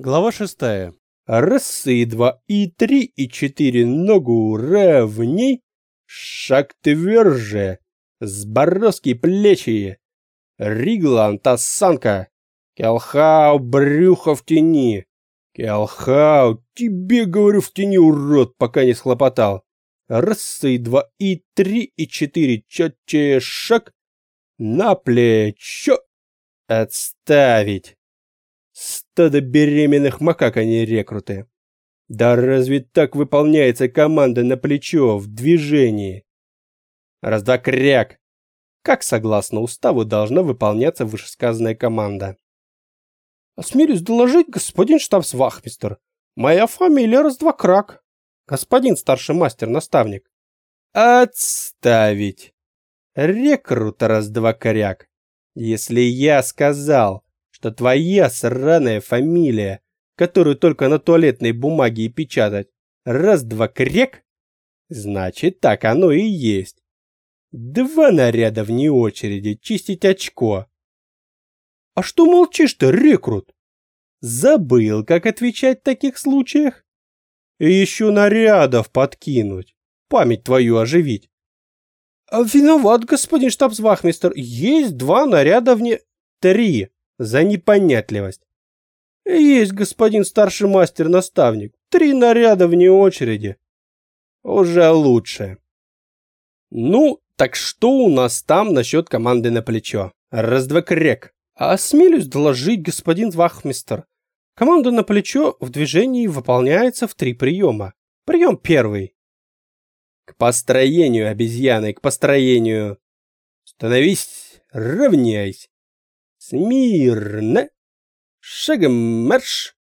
Глава шестая. Раз и два, и три, и четыре ногу равней, шаг тверже, с бороздки плечи, Ригланд осанка, Келхау брюхо в тени, Келхау, тебе говорю в тени, урод, пока не схлопотал. Раз и два, и три, и четыре, четче шаг, на плечо, отставить. Стадо беременных макак, а не рекруты. Да разве так выполняется команда на плечо в движении? Раз-два кряк. Как согласно уставу должна выполняться вышесказанная команда? Осмелюсь доложить, господин штабс-вахмистер. Моя фамилия раз-два крак. Господин старший мастер-наставник. Отставить. Рекрут раз-два кряк. Если я сказал, что твоя сраная фамилия, которую только на туалетной бумаге и печатать, раз-два крек, значит так оно и есть. Два наряда вне очереди чистить очко. А что молчишь-то, рекрут? Забыл, как отвечать в таких случаях? И еще нарядов подкинуть, память твою оживить. А виноват, господин штабс-вахмистер, есть два наряда вне... Три за непонятливость. Есть, господин старший мастер-наставник, три наряда вне очереди. Уже лучше. Ну, так что у нас там насчет команды на плечо? Раз-два крек. Осмелюсь доложить, господин вахмистер. Команда на плечо в движении выполняется в три приема. Прием первый. К построению, обезьяны, к построению. Становись, равняйся. Смирно. Шагом марш.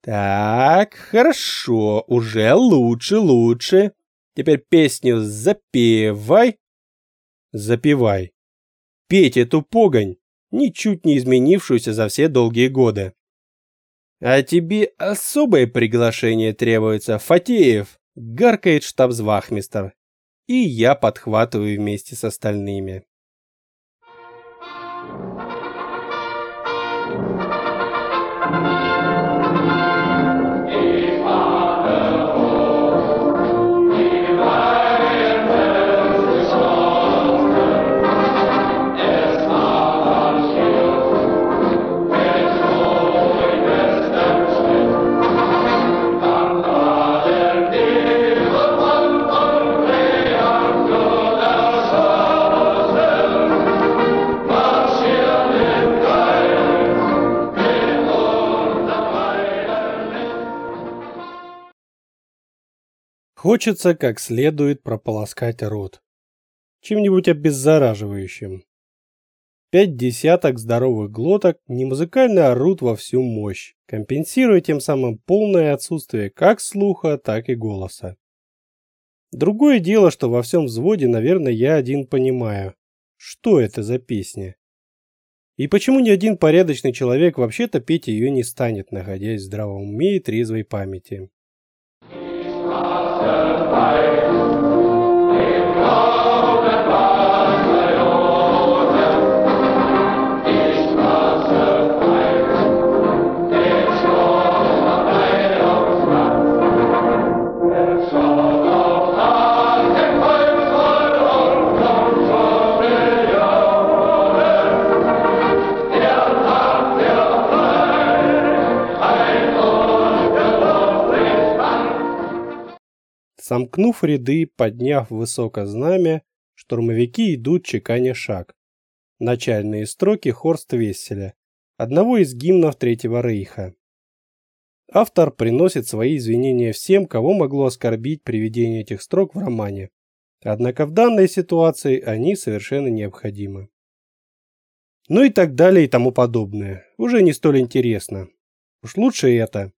Так, хорошо, уже лучше, лучше. Теперь песню запевай. Запевай. Петь эту погонь, ничуть не изменившуюся за все долгие годы. А тебе особое приглашение требуется, Фатеев, гаркает штабс-вахмистер. И я подхватываю вместе с остальными. Хочется как следует прополоскать рот. Чем-нибудь обеззараживающим. Пять десяток здоровых глоток немузыкально орут во всю мощь, компенсируя тем самым полное отсутствие как слуха, так и голоса. Другое дело, что во всем взводе, наверное, я один понимаю, что это за песня. И почему ни один порядочный человек вообще-то петь ее не станет, находясь в здравом уме и трезвой памяти. Rasa. Сомкнув ряды, подняв высоко знамя, штурмовики идут чеканя шаг. Начальные строки Хорст Весселя, одного из гимнов Третьего Рейха. Автор приносит свои извинения всем, кого могло оскорбить приведение этих строк в романе. Однако в данной ситуации они совершенно необходимы. Ну и так далее и тому подобное. Уже не столь интересно. Уж лучше это.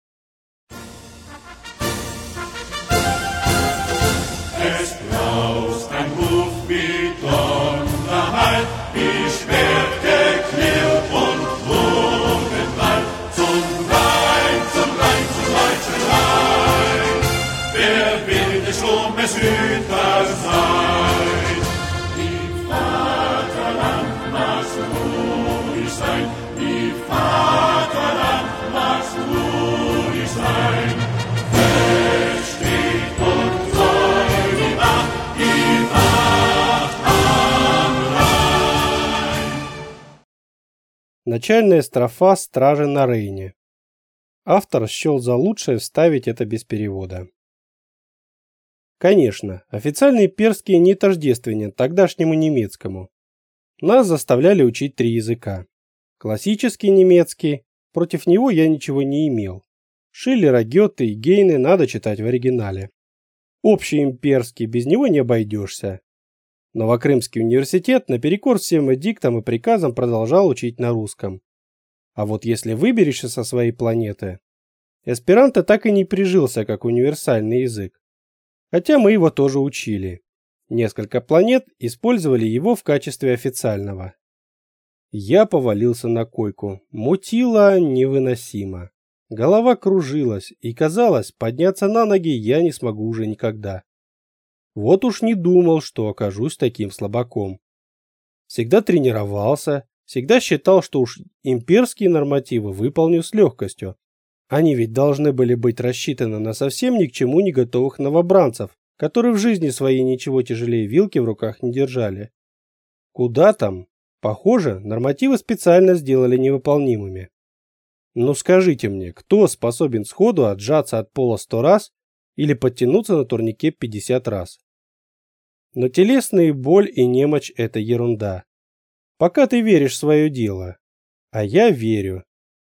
Начальная строфа «Стражи на Рейне». Автор счел за лучшее вставить это без перевода. Конечно, официальный перский не тождественен тогдашнему немецкому. Нас заставляли учить три языка. Классический немецкий, против него я ничего не имел. Шиллера, Гёте и Гейне надо читать в оригинале. Общий имперский, без него не обойдешься. Новокрымский университет наперекор всем эдиктам и приказам продолжал учить на русском. А вот если выберешься со своей планеты, эсперанто так и не прижился как универсальный язык. Хотя мы его тоже учили. Несколько планет использовали его в качестве официального. Я повалился на койку. Мутило невыносимо. Голова кружилась, и казалось, подняться на ноги я не смогу уже никогда. Вот уж не думал, что окажусь таким слабаком. Всегда тренировался, всегда считал, что уж имперские нормативы выполню с легкостью. Они ведь должны были быть рассчитаны на совсем ни к чему не готовых новобранцев, которые в жизни своей ничего тяжелее вилки в руках не держали. Куда там? Похоже, нормативы специально сделали невыполнимыми. Ну скажите мне, кто способен сходу отжаться от пола сто раз или подтянуться на турнике 50 раз? Но телесная боль и немочь – это ерунда. Пока ты веришь в свое дело. А я верю.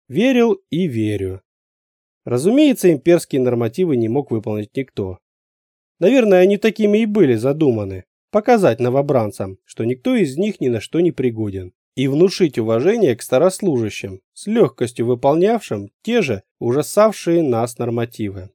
Верил и верю. Разумеется, имперские нормативы не мог выполнить никто. Наверное, они такими и были задуманы. Показать новобранцам, что никто из них ни на что не пригоден. И внушить уважение к старослужащим, с легкостью выполнявшим те же ужасавшие нас нормативы.